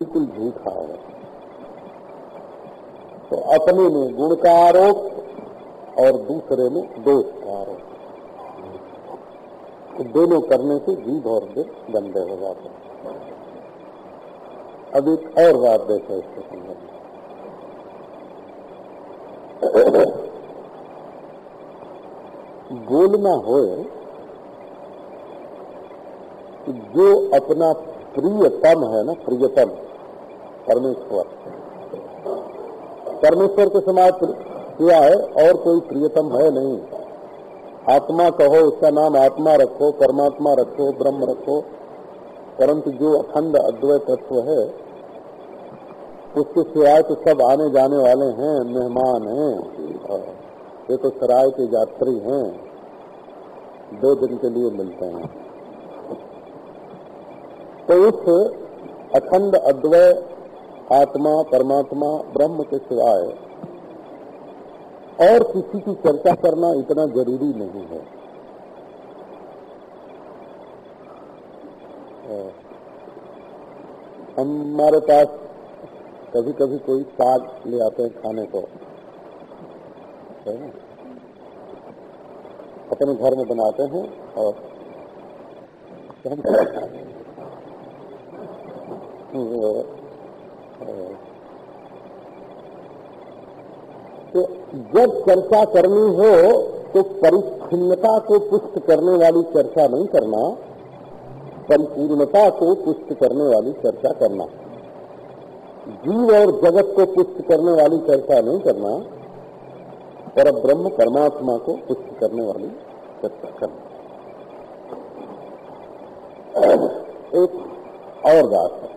बिल्कुल झूठा है। तो अपने में गुण का आरोप और दूसरे में दोष का आरोप। तो दोनों करने से जीव और दिल गंदे हो जाते हैं। अब एक और बात देखो इसके संबंध में। बोलना हो जो अपना प्रियतम है ना, प्रियतम परमेश्वर। परमेश्वर के समाज किया है, और कोई प्रियतम है नहीं। आत्मा कहो, उसका नाम आत्मा रखो, परमात्मा रखो, ब्रह्म रखो। परंतु जो अखंड अद्वैत तत्व है, उसके सिवाय तो सब आने जाने वाले हैं, मेहमान हैं। ये तो सराय के यात्री हैं। दो दिन के लिए मिलते हैं। तो उस अखंड अद्वय आत्मा, परमात्मा, ब्रह्म के सिवाय। और किसी की चर्चा करना इतना ज़रूरी नहीं है। हमारे पास कभी कभी कोई साग ले आते हैं खाने को। अपने घर में बनाते हैं और हम तो जब चर्चा करनी हो तो परिच्छिन्नता को पुष्ट करने वाली चर्चा नहीं करना। परिपूर्णता को पुष्ट करने वाली चर्चा करना। जीव और जगत को पुष्ट करने वाली चर्चा नहीं करना। पर ब्रह्म परमात्मा को पुष्ट करने वाली चर्चा करना। एक और बात है।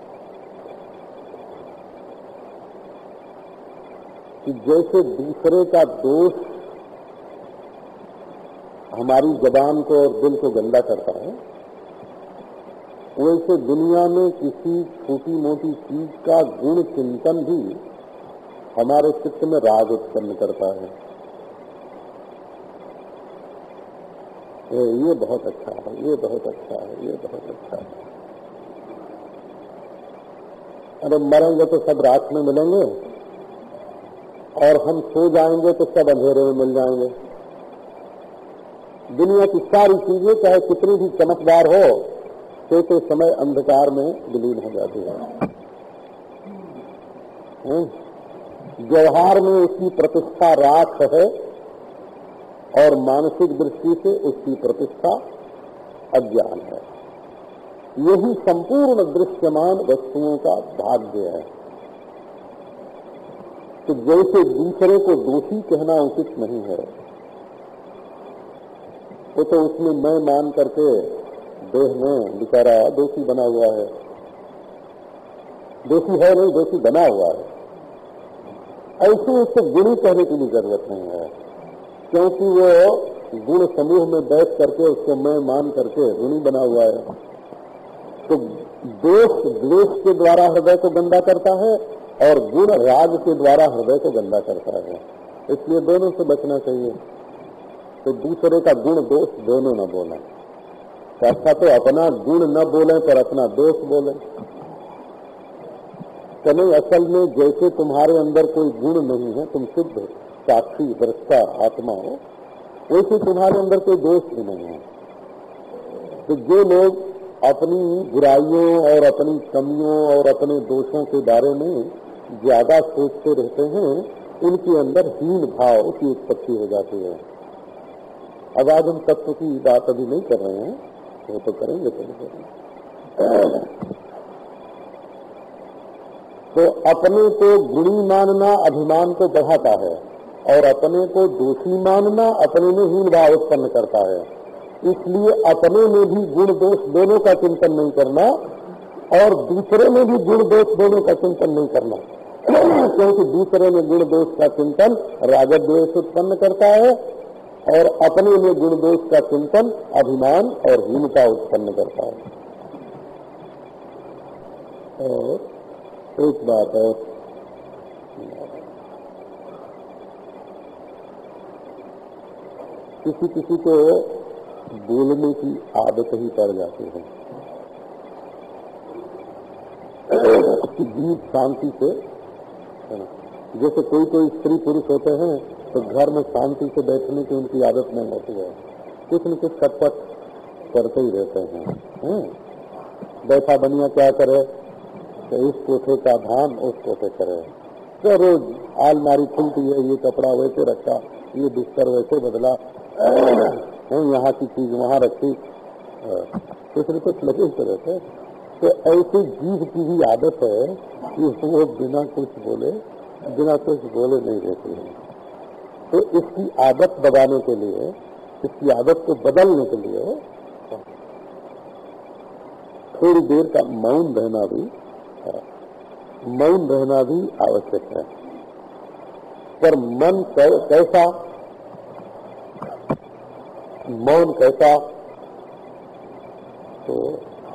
कि जैसे दूसरे का दोष हमारी जबान को और दिल को गंदा करता है वैसे दुनिया में किसी छोटी मोटी चीज़ का गुण चिंतन भी हमारे चित्त में राग उत्पन्न करता है। ए, ये बहुत अच्छा है ये बहुत अच्छा है ये बहुत अच्छा है। अरे मरेंगे तो सब रात में मिलेंगे। और हम सो जाएँगे तो सब अंधेरे में मिल जाएँगे। दुनिया की सारी चीज़ें, चाहे कितनी भी चमकदार हो, सोते तो समय अंधकार में विलीन हो जाती है? व्यवहार में उसकी प्रतिष्ठा राख है और मानसिक दृष्टि से उसकी प्रतिष्ठा अज्ञान है। यही संपूर्ण दृश्यमान वस्तुओं का भाग्य है। तो जैसे दूसरे को दोषी कहना उचित नहीं है, वो तो उसमें मैं मान करके देह में बेचारा दोषी बना हुआ है। दोषी है नहीं, दोषी बना हुआ है। ऐसे उसको गुणी कहने की भी ज़रूरत नहीं है, क्योंकि वो गुण समूह में बैठ करके उसको मैं मान करके गुणी बना हुआ है। तो दोष, द्वेष के द्वारा हृदय को गंदा करता है और गुण राग के द्वारा हृदय को गंदा करता है। इसलिए दोनों से बचना चाहिए। तो दूसरे का गुण दोष दोनों न बोले। अच्छा तो अपना गुण न बोले पर अपना दोष बोले। तो नहीं, असल में जैसे तुम्हारे अंदर कोई गुण नहीं है, तुम शुद्ध साक्षी, दृष्टा, आत्मा हो, वैसे तुम्हारे अंदर कोई दोष भी नहीं है। तो जो लोग अपनी बुराइयों और अपनी कमियों और अपने दोषों के बारे में ज़्यादा सोचते रहते हैं, उनके अंदर हीन भाव की उत्पत्ति हो जाती है। अब आज हम तत्व की बात अभी नहीं कर रहे हैं, वो तो करेंगे तो करेंगे तो अपने को गुणी मानना अभिमान को बढ़ाता है, और अपने को दोषी मानना अपने में हीन भाव उत्पन्न करता है। इसलिए अपने में भी गुण दोष दोनों का चिंतन नहीं करना और दूसरे में भी गुण दोष दोनों का चिंतन नहीं करना। क्योंकि दूसरे में गुण दोष का चिंतन रागद्वेश उत्पन्न करता है, और अपने में गुण दोष का चिंतन अभिमान और हीनता उत्पन्न करता है। और एक बात है किसी किसी को बोलने की आदत ही पड़ जाती है। जीव शांति से जैसे कोई कोई स्त्री पुरुष होते हैं तो घर में शांति से बैठने की उनकी आदत नहीं होती है। कुछ न कुछ खटपट करते ही रहते हैं, है? बैठा बनिया क्या करे? तो इस कोठे का धान उस कोठे करे। तो रोज आलमारी खुलती है, ये कपड़ा वैसे रखा, ये बिस्तर वैसे बदला यहाँ की चीज़ वहाँ रखी। कुछ न कुछ लगे तो रहते तो ऐसी जीव की भी आदत है कि वो बिना कुछ बोले, बिना कुछ बोले नहीं रहते हैं। तो इसकी आदत दबाने के लिए, इसकी आदत को बदलने के लिए थोड़ी देर का मौन रहना भी, मौन रहना भी आवश्यक है। पर मन कैसा, मौन कैसा तो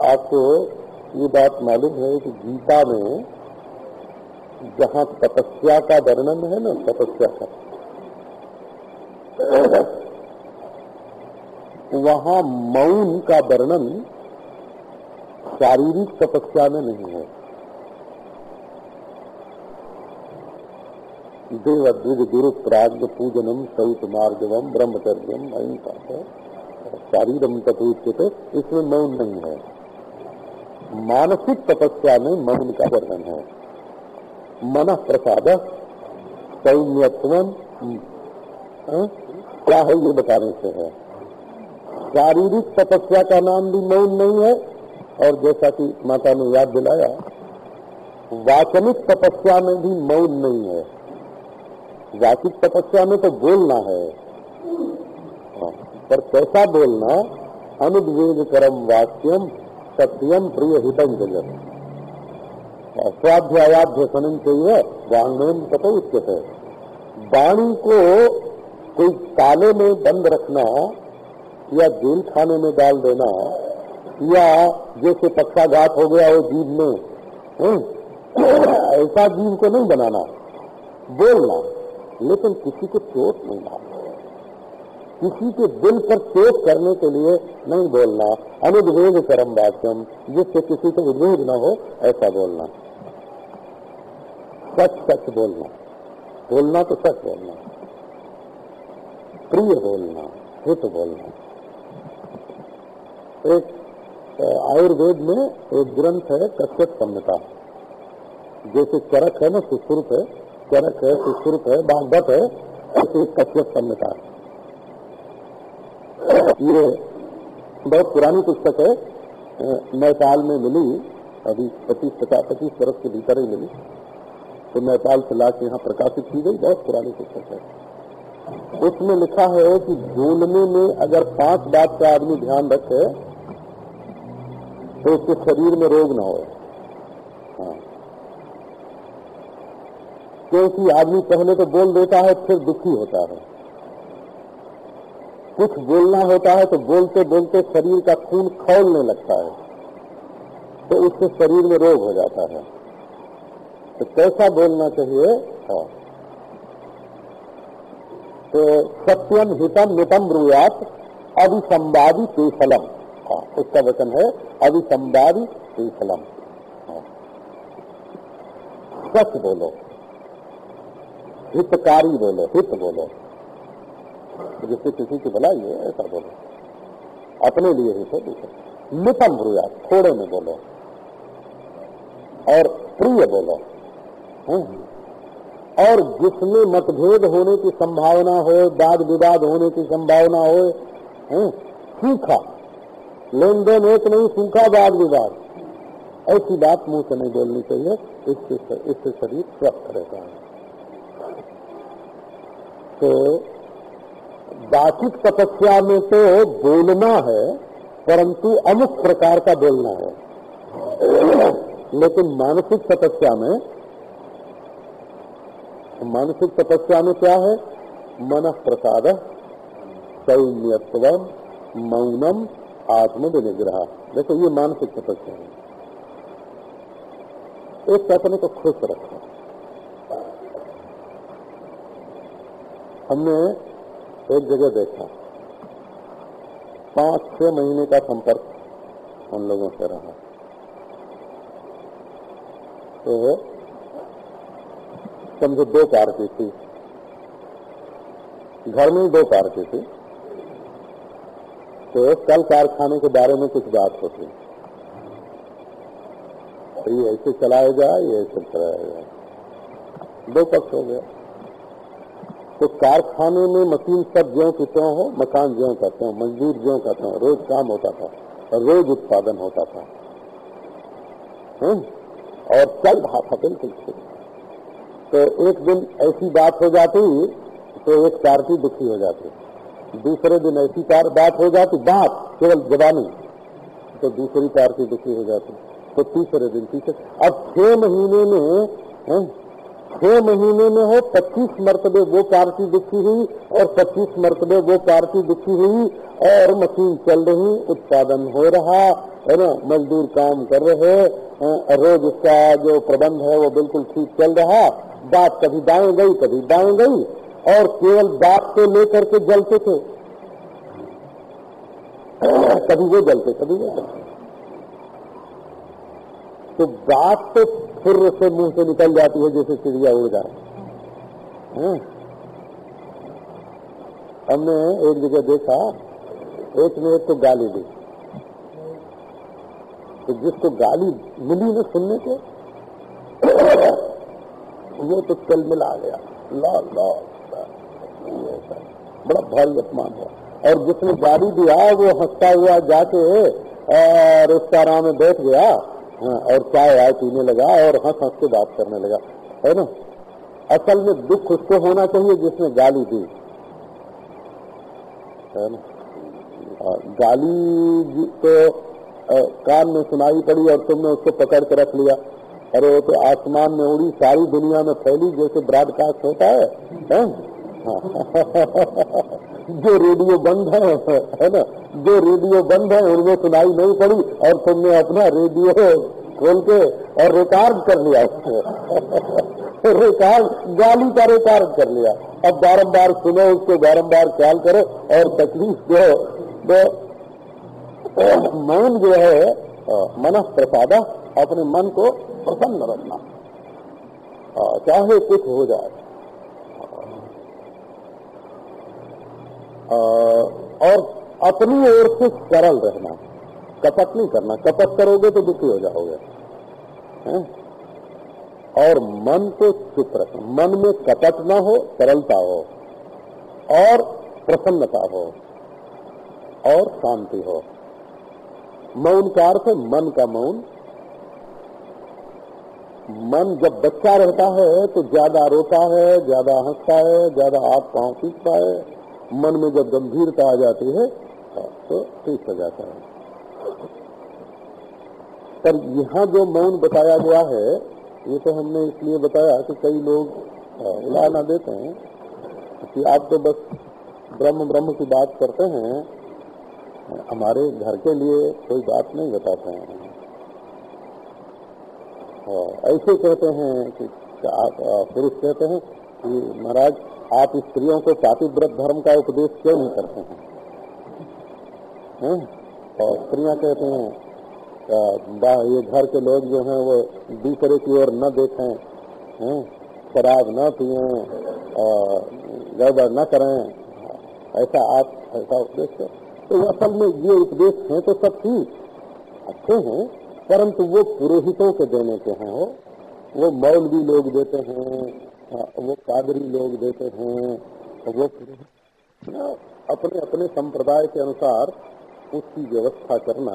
आपको ये बात मालूम है कि गीता में जहाँ तपस्या का वर्णन है ना, तपस्या का, वहाँ मौन का वर्णन शारीरिक तपस्या में नहीं है। देव द्विज गुरु प्राग पूजनम सौत मार्गवम ब्रह्मचर्यम अहिंसा है। शारीरम तपोच्यते इसमें मौन नहीं है। मानसिक तपस्या में मौन का वर्णन है। मन प्रसाद क्या है ये बताने से है। शारीरिक तपस्या का नाम भी मौन नहीं है और जैसा कि माता ने याद दिलाया वाचनिक तपस्या में भी मौन नहीं है। वाचिक तपस्या में तो बोलना है। हाँ, पर कैसा बोलना? अनुद्वेग करम वाक्यम सत्यम प्रिय हितम जगत। स्वाध्यायाध्य सनन चाहिए वांगन तप है वाणी को कोई ताले में बंद रखना, या जेल खाने में डाल देना, या जैसे पक्षाघात हो गया हो जीव में ऐसा जीव को नहीं बनाना, बोलना, लेकिन किसी को चोट नहीं लाना किसी के दिल पर चोट करने के लिए नहीं बोलना। अनुद्वेग कर्म वाक्यम, जिससे किसी को उद्वेग न हो, ऐसा बोलना। सच सच बोलना। बोलना तो सच बोलना। प्रिय बोलना, हित बोलना। एक आयुर्वेद में एक ग्रंथ है कश्यप संहिता जैसे चरक है ना, सुश्रुत है। चरक है, सुश्रुत है, बागवत है एक कश्यप संहिता ये बहुत पुरानी पुस्तक है। नेपाल में मिली, अभी पच्चीस, पचास, पच्चीस वर्ष के भीतर ही मिली। तो नेपाल से ला के यहाँ प्रकाशित की गई, बहुत पुरानी पुस्तक है। उसमें लिखा है कि बोलने में अगर पाँच बात का आदमी ध्यान रखे तो उसके शरीर में रोग ना हो हाँ। क्योंकि आदमी पहले तो बोल देता है, फिर दुखी होता है। कुछ बोलना होता है तो बोलते बोलते शरीर का खून खोलने लगता है। तो उससे शरीर में रोग हो जाता है। तो कैसा बोलना चाहिए? हाँ। तो सत्यम हितम नितम ब्रुयात अभिसंवादी केफलम हाँ, उसका वचन है अभिसंवादी केफलम हाँ। सच बोलो। हितकारी बोलो हित बोलो। जिससे किसी की भलाई है, ऐसा बोलो। अपने लिए है नितम ब्रुयात थोड़े में बोलो। और प्रिय बोलो। हम्म। और जिसमें मतभेद होने की संभावना हो वाद विवाद होने की संभावना हो सूखा। लेन देन एक नहीं, सूखा वाद विवाद ऐसी बात मुँह से नहीं बोलनी चाहिए, इससे इससे शरीर स्वस्थ रहता है। तो बाचिक तपस्या में तो बोलना है, परंतु अमुक प्रकार का बोलना है। लेकिन मानसिक तपस्या में तो मानसिक तपस्या में क्या है? मन प्रसाद सौम्यत्व, मौनम आत्म विनिग्रह देखो, ये मानसिक तपस्या है। एक अपने को खुश रखो। हमने एक जगह देखा। पाँच छह महीने का संपर्क उन लोगों से रहा। तो समझो दो कार की थी। घर में दो कार की थी। तो कल कारखाने के बारे में कुछ बात होती। तो ये ऐसे चलाएगा ये ऐसे चलाया जाए। दो पक्ष हो गया। तो कारखाने में मशीन सब ज्यो की त्यों हो, मकान ज्यो का त्यों, मजदूर ज्यो का त्यों, रोज काम होता था और रोज उत्पादन होता था। हुँ? और चल रहा बिल्कुल तो एक दिन ऐसी बात हो जाती तो एक पार्टी दुखी हो जाती। दूसरे दिन ऐसी कार बात हो जाती, बात केवल जबानी तो दूसरी पार्टी दुखी हो जाती। तो तीसरे दिन तीसरे अब छह महीने में छह महीने में हो, पच्चीस मरतबे वो पार्टी दुखी हुई और पच्चीस मरतबे वो पार्टी दुखी हुई और मशीन चल रही, उत्पादन हो रहा, है ना? मजदूर काम कर रहे रोज उसका जो प्रबंध है वो बिल्कुल ठीक चल रहा। बात कभी दाएँ गई, कभी बाएँ गई, और केवल बात को लेकर के जलते थे। कभी वो जलते, कभी वो जलते। तो बात तो फिर से मुँह से निकल जाती है जैसे चिड़िया उड़ जाए। हमने एक जगह देखा, एक ने एक को गाली दी। तो जिसको गाली मिली ना सुनने के वो तो कल मिला गया। ला ला बड़ा भारी अपमान हुआ। और जिसने गाली दिया, वो हंसता हुआ जाके और रेस्तारा में बैठ गया। और चाय आय पीने लगा और हंस हंस के बात करने लगा। है ना? असल में दुख उसको होना चाहिए जिसने गाली दी। है ना? गाली तो कान में सुनाई पड़ी और तुमने उसको पकड़ के रख लिया। अरे वो तो आसमान में उड़ी सारी दुनिया में फैली जैसे ब्रॉडकास्ट होता है, है? जो रेडियो बंद है है ना? जो रेडियो बंद है, उनमें सुनाई नहीं पड़ी और तुमने अपना रेडियो खोल के और रिकॉर्ड कर लिया रिकॉर्ड गाली का रिकॉर्ड कर लिया। अब बारम्बार सुनो, उसको बारम्बार ख्याल करो और तकलीफ़ जो तो मौन जो है मन प्रसादा अपने मन को प्रसन्न रखना। चाहे कुछ हो जाए। और अपनी ओर से सरल रहना। कपट नहीं करना। कपट करोगे तो दुखी हो जाओगे? और मन को चुप रखना। मन में कपट ना हो, सरलता हो, और प्रसन्नता हो, और शांति हो। मौन का अर्थ है मन का मौन। मन जब बच्चा रहता है तो ज़्यादा रोता है, ज़्यादा हंसता है, ज़्यादा हाथ पाँव खींचता है। मन में जब गंभीरता आ जाती है तो ठीक हो जाता है। पर यहाँ जो मौन बताया गया है, ये तो हमने इसलिए बताया कि कई लोग उलाना देते हैं, कि आप तो बस ब्रह्म ब्रह्म की बात करते हैं हमारे घर के लिए कोई बात नहीं बताते हैं। ऐसे कहते हैं कि आप पुरुष कहते हैं कि महाराज, आप स्त्रियों को पातिव्रत धर्म का उपदेश क्यों नहीं करते हैं है? और स्त्रियाँ कहते हैं ये घर के लोग जो हैं वो दूसरे की ओर न देखें? शराब न पिए गड़बड़ न करें ऐसा आप, ऐसा उपदेश करें तो असल में ये उपदेश हैं तो सब ठीक, अच्छे हैं, परंतु वो पुरोहितों के देने के हैं वो मौलवी लोग देते हैं वो कादरी लोग देते हैं वो अपने अपने संप्रदाय के अनुसार उसकी व्यवस्था करना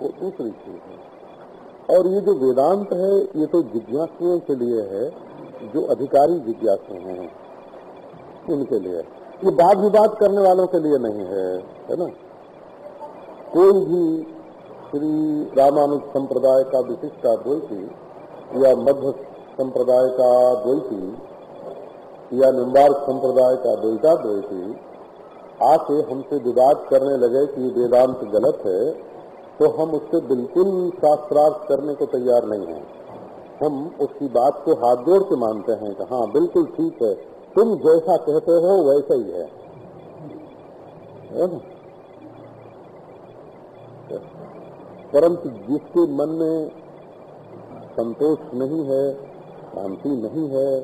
वो दूसरी चीज़ है। और ये जो वेदांत है, ये तो जिज्ञासुओं के लिए है, जो अधिकारी जिज्ञासु हैं, उनके लिए। ये वाद विवाद करने वालों के लिए नहीं है है ना? कोई भी श्री रामानुज संप्रदाय का विशिष्ट अद्वैती या मध्य संप्रदाय का द्वैती या निम्बार्क संप्रदाय का द्वैताद्वैती आके हमसे विवाद करने लगे कि वेदांत गलत है तो हम उससे बिल्कुल शास्त्रार्थ करने को तैयार नहीं हैं। हम उसकी बात को हाथ जोड़ के मानते हैं कि हाँ बिल्कुल ठीक है तुम जैसा कहते हो वैसा है, है। परंतु जिसके मन में संतोष नहीं है शांति नहीं है,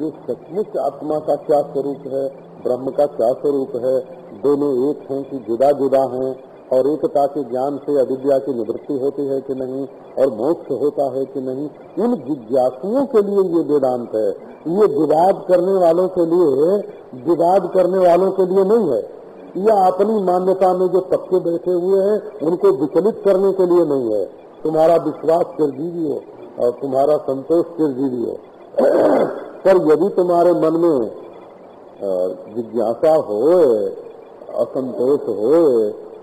जो सचमुच आत्मा का क्या स्वरूप है, ब्रह्म का क्या स्वरूप है, दोनों एक हैं कि जुदा जुदा हैं, और एकता के ज्ञान से अविद्या की निवृत्ति होती है कि नहीं, और मोक्ष होता है कि नहीं, इन जिज्ञासुओं के लिए ये वेदांत है। ये विवाद करने वालों के लिए है, विवाद करने वालों के लिए नहीं है। यह अपनी मान्यता में जो पक्के बैठे हुए हैं, उनको विचलित करने के लिए नहीं है। तुम्हारा विश्वास चिरजीवी हो। और तुम्हारा संतोष चिरजीवी हो। पर यदि तुम्हारे मन में जिज्ञासा हो, असंतोष हो,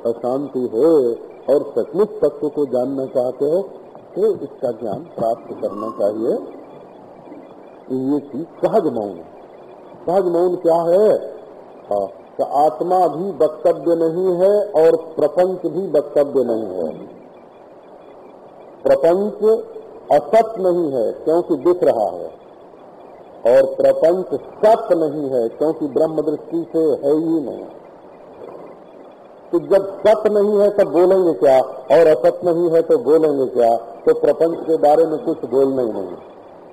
अशांति हो, और सचमुच तत्व को जानना चाहते हो तो इसका ज्ञान प्राप्त करना चाहिए। ये चीज़ सहज मौन सहज मौन क्या है? तो आत्मा भी वक्तव्य नहीं है और प्रपंच भी वक्तव्य नहीं है। प्रपंच असत नहीं है क्योंकि दिख रहा है, और प्रपंच सत नहीं है क्योंकि ब्रह्म दृष्टि से है ही नहीं। तो जब सत नहीं है तब बोलेंगे क्या? और असत नहीं है तो बोलेंगे क्या? तो प्रपंच के बारे में कुछ बोलना ही नहीं।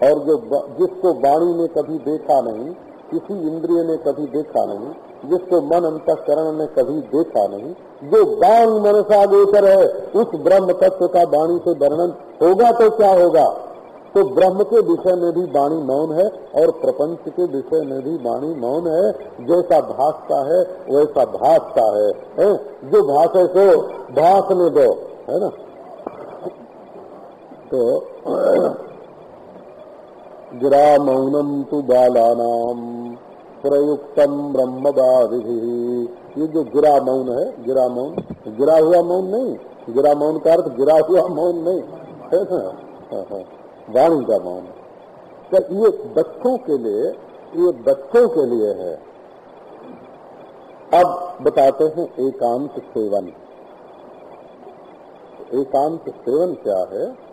और जो जिसको वाणी में कभी देखा नहीं किसी इंद्रिय ने कभी देखा नहीं जिसको मन अंतकरण ने कभी देखा नहीं जो बांग मनसा गोचर है उस ब्रह्म तत्व का वाणी से वर्णन होगा तो क्या होगा? तो ब्रह्म के विषय में भी वाणी मौन है और प्रपंच के विषय में भी वाणी मौन है। जैसा भासता है वैसा भासता है, है? जो भाषे सो भाषने दो। है ना? तो गिरा मौनम तु बालानाम। प्रयुक्तम ब्रह्मवादि ये जो गिरा मौन है गिरा मौन गिरा हुआ मौन नहीं। गिरा मौन का अर्थ गिरा हुआ मौन नहीं। है ना? हाँ, हाँ। वाणी का मौन। तो ये बच्चों के लिए ये बच्चों के लिए है। अब बताते हैं एकांत सेवन। एकांत सेवन क्या है?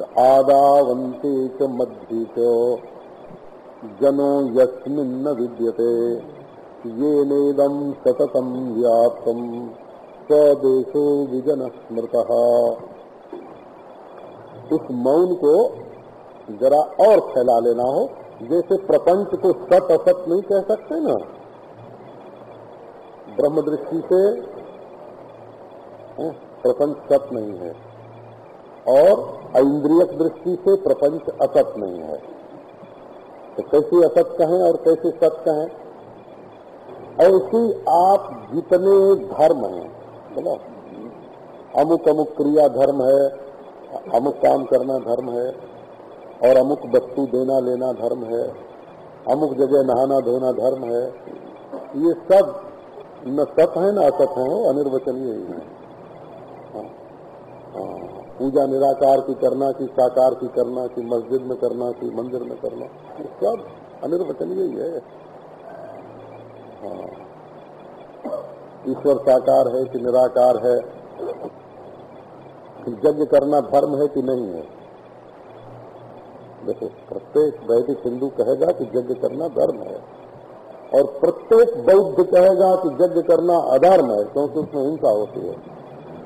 आदावंते च मध्य जनो यस्मिन्न विद्यते। ये नेदम सततम व्याप्तम स्वदेशो विजन स्मृत उस मौन को जरा और फैला लेना हो। जैसे प्रपंच को सत असत नहीं कह सकते ना। ब्रह्म दृष्टि से प्रपंच सत नहीं है। और इंद्रियक दृष्टि से प्रपंच असत नहीं है। तो कैसे असत कहें और कैसे सत कहें? ऐसी आप जितने धर्म हैं बोला अमुक अमुक क्रिया धर्म है अमुक काम करना धर्म है और अमुक वस्तु देना लेना धर्म है अमुक जगह नहाना धोना धर्म है ये सब न सत है न असत है अनिर्वचनीय ही है। हाँ, हाँ, पूजा निराकार की करना की साकार की करना की मस्जिद में करना की मंदिर में करना सब अनिर्वचनीय ही है। हाँ, ईश्वर साकार है कि निराकार है? यज्ञ करना धर्म है कि नहीं है? देखो प्रत्येक वैदिक हिंदू कहेगा कि यज्ञ करना धर्म है और प्रत्येक बौद्ध कहेगा कि यज्ञ करना अधर्म है क्योंकि उसमें हिंसा होती है।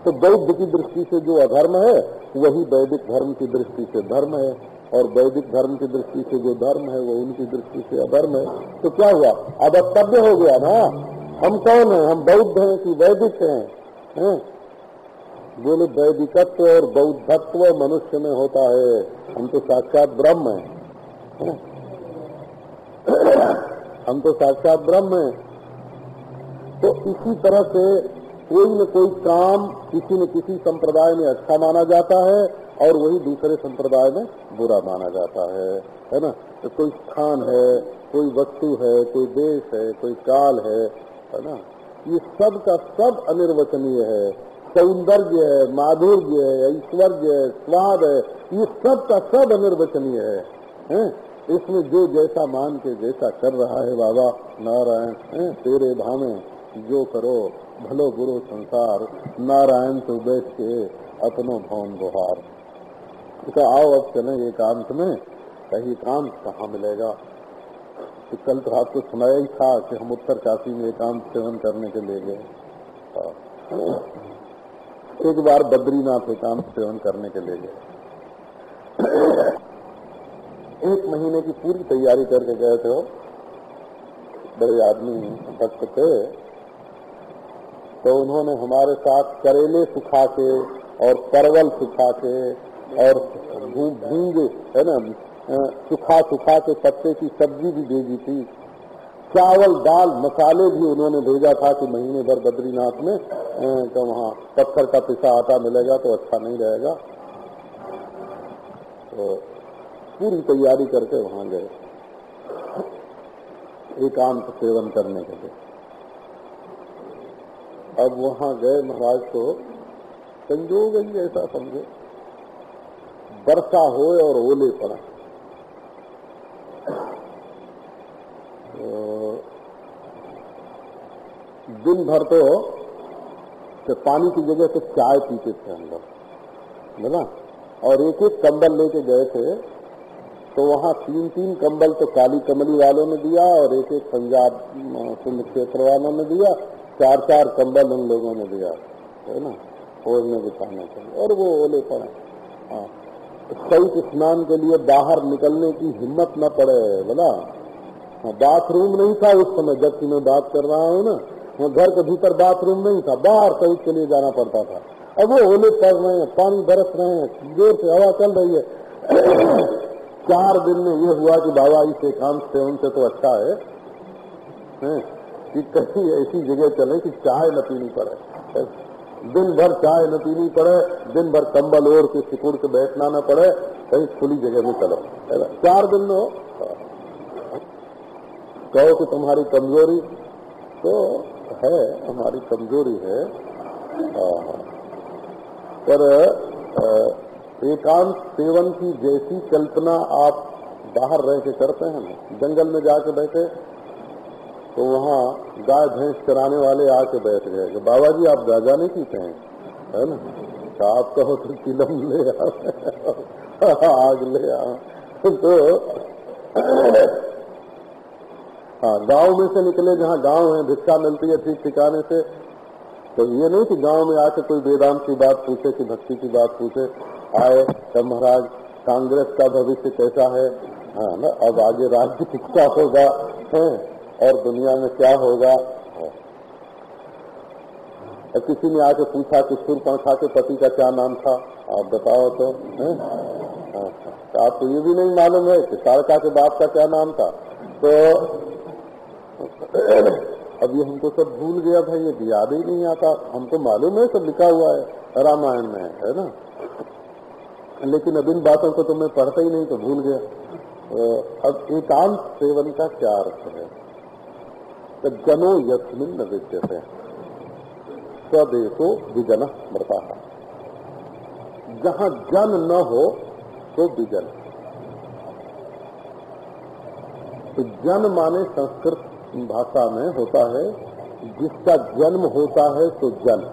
तो बौद्ध की दृष्टि से जो अधर्म है, वही वैदिक धर्म की दृष्टि से धर्म है। और वैदिक धर्म की दृष्टि से जो धर्म है, वो उनकी दृष्टि से अधर्म है। तो क्या हुआ? अब अस्तव्य हो गया ना, हम कौन है? हम बौद्ध हैं कि वैदिक हैं, है? बोले वैदिकत्व और बौद्धत्व मनुष्य में होता है। हम तो साक्षात ब्रह्म है? हम तो साक्षात ब्रह्म है। तो इसी तरह से कोई न कोई काम किसी न किसी संप्रदाय में अच्छा माना जाता है और वही दूसरे संप्रदाय में बुरा माना जाता है। है ना? तो कोई स्थान है कोई वस्तु है कोई देश है कोई काल है है ना? ये सब का सब अनिर्वचनीय है। सौंदर्य है माधुर्य है ऐश्वर्य है स्वाद है ये सब का सब अनिर्वचनीय है, है? इसमें जो जैसा मान के जैसा कर रहा है बाबा नारायण तेरे भावे। जो करो, भलो बुरो संसार, नारायण तो बैठ के अपनो भवन बुहार तो आओ अब चले एकांत में, कहीं एकांत कहाँ मिलेगा? तो कल तो आपको सुनाया ही था कि हम उत्तर काशी में एकांत सेवन करने के लिए गए। हाँ। एक बार बद्रीनाथ एकांत सेवन करने के लिए गए। एक महीने की पूरी तैयारी करके गए थे बड़े आदमी भक्त थे। तो उन्होंने हमारे साथ करेले सुखा के और परवल सुखा के और भूंग, है ना सुखा सुखा के पत्ते की सब्ज़ी भी भेजी थी। चावल, दाल, मसाले भी उन्होंने भेजा था कि महीने भर बद्रीनाथ में तो वहाँ पत्थर का पिसा आटा मिलेगा तो अच्छा नहीं रहेगा। तो पूरी तैयारी करके वहाँ गए। एकांत सेवन करने के लिए। अब वहाँ गए महाराज तो संजोग ही ऐसा समझे। वर्षा हो और ओले पड़ा तो दिन भर तो, तो पानी की जगह तो चाय पीते थे हम लोग है ना? और एक एक कंबल लेके गए थे तो वहाँ तीन तीन कंबल तो काली कमली वालों ने दिया और एक एक पंजाब सिंध क्षेत्र वालों ने दिया। चार चार कंबल उन लोगों ने दिया है ना? ओढ़ने बिछाने के लिए। और वो ओले पड़े हाँ शौच स्नान के लिए बाहर निकलने की हिम्मत न पड़े बोला। हाँ बाथरूम नहीं था उस समय जबकि मैं बात कर रहा हूँ ना। वो घर के भीतर बाथरूम नहीं था बाहर शौच के लिए जाना पड़ता था। अब वो ओले पड़ रहे हैं पानी बरस रहे हैं ज़ोर से हवा चल रही है। चार दिन में ये हुआ कि बाबा इस एकांत से उनसे तो अच्छा है, है? कि कहीं ऐसी जगह चले कि चाय न पीनी पड़े। दिन भर चाय न पीनी पड़े, दिन भर कंबल ओढ़ के सिकुड़ के बैठना न पड़े, कहीं खुली जगह में चलो। चार दिन में कहो कि तुम्हारी कमज़ोरी तो है, हमारी कमज़ोरी है। पर एकांत सेवन की जैसी कल्पना आप बाहर रह के करते हैं ना, जंगल में जाके बैठे तो वहाँ गाय भैंस कराने वाले आके बैठ गए कि बाबा जी आप गाजा नहीं पीते हैं है ना? तो आप कहो तो चिलम ले आग ले आओ। तो हाँ गाँव में से निकले जहाँ गाँव है, भिक्षा मिलती है ठीक ठिकाने से। तो ये नहीं कि गाँव में आके कोई वेदांत की बात पूछे कि भक्ति की बात पूछे, आए, तब महाराज, कांग्रेस का भविष्य कैसा है? हाँ ना, अब आगे राज्य कितना होगा? है? और दुनिया में क्या होगा? और किसी ने आके पूछा कि सुर पंखा के पति का क्या नाम था? आप बताओ तो, है? हाँ, तो आपको ये भी नहीं मालूम है कि तारका के बाप का क्या नाम था। तो अब ये हमको सब भूल गया था ये याद ही नहीं आता। हमको मालूम है सब लिखा हुआ है रामायण में है ना? लेकिन अब इन बातों को तो मैं पढ़ता ही नहीं तो भूल गया। अब एकांत सेवन का क्या अर्थ है? तो जनो यस्मिन विद्यते। स्वदेशो विजन मृता। जहाँ जन न हो तो विजन तो जन माने संस्कृत भाषा में होता है, जिसका जन्म होता है तो जन।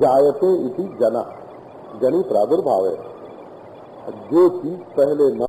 जायते इति जना। जनी प्रादुर्भाव। है जो चीज़ पहले न